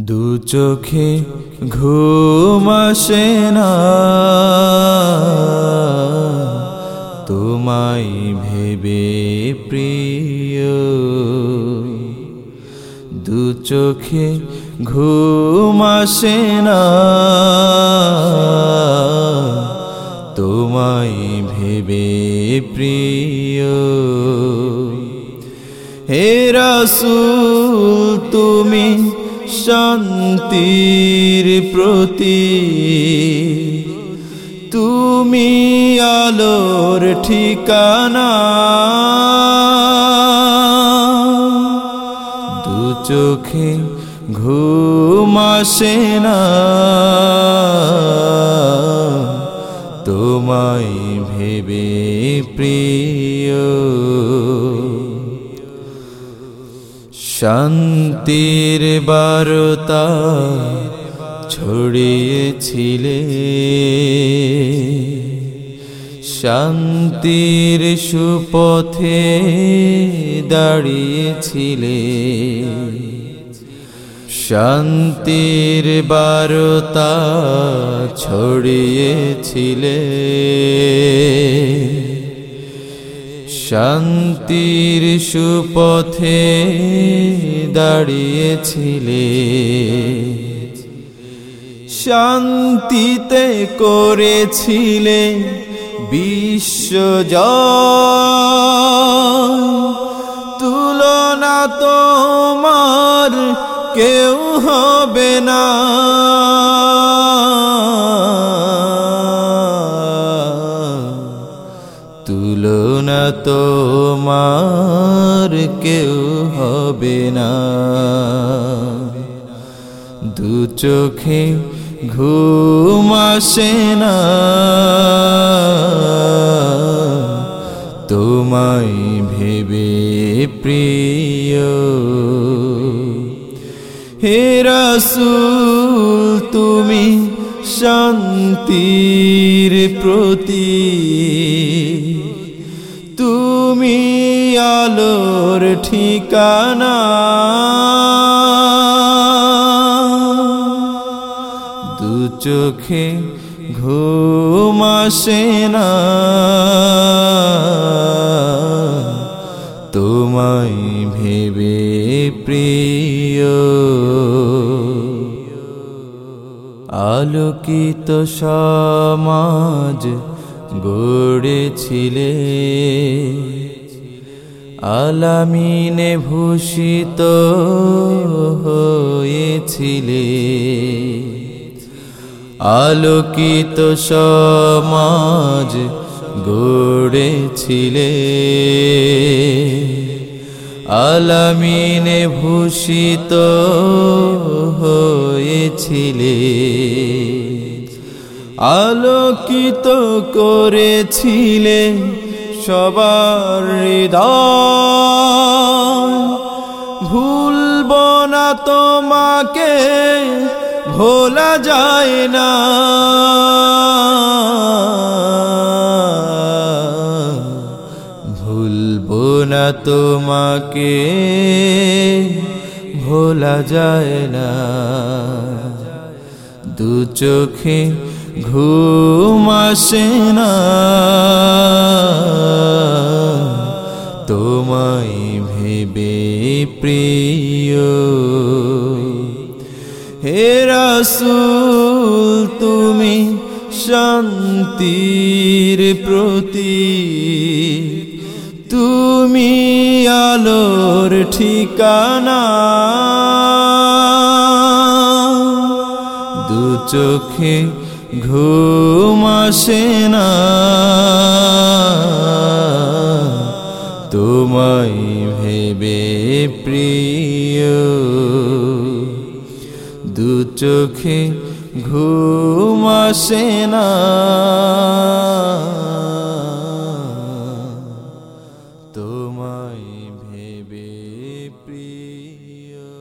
দু চোখে ঘুম না। তোমায় ভেবে প্রিয়। দু চোখে ঘুম না। তোমায় ভেবে প্রিয়। হে তুমি শান্তির প্রতি। তুমি আলোর ঠিকানা। দু চোখে ঘুম আসে না। তোমায় ভেবে প্রিয়। শান্তির বারতা ছড়িয়েছিলে। শান্তির সুপথে দাঁড়িয়েছিলে। শান্তির বারতা ছড়িয়েছিলে। শান্তির সুপথে দাঁড়িয়েছিলে। শান্তিতে করেছিলে বিশ্ব তুলনা তোমার কেউ হবে না। তোমার কেউ হবে না। দু চোখে ঘুম আসে না। তোমায় ভেবে প্রিয়। হে তুমি শান্তির প্রতি তুমি আলোর ঠিকানা। দু চোখে ঘুম আসে না। তোমায় ভেবে প্রিয়। আলোকিত সমাজ গড়েছিলে। আলামিনে ভূষিত হয়েছিলে। আলোকিত সমাজ গড়েছিলে। আলামিনে ভূষিত হয়েছিলে। আলোকিত করেছিলে সবার হৃদয়। ভুলব না তোমাকে, ভোলা যায় না। ভুলবো না তোমাকে, ভোলা যায় না। দু চোখে ঘুম তোমায় ভেবে প্রিয়। হে তুমি শান্তির প্রতি তুমি আলোর ঠিকানা। দু চোখে ঘুম আসে না। তোমায় ভেবে প্রিয় দু চোখে ঘুম আসে তোমায় ভেবে প্রিয়।